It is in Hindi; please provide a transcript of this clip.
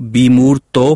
बीमूर तो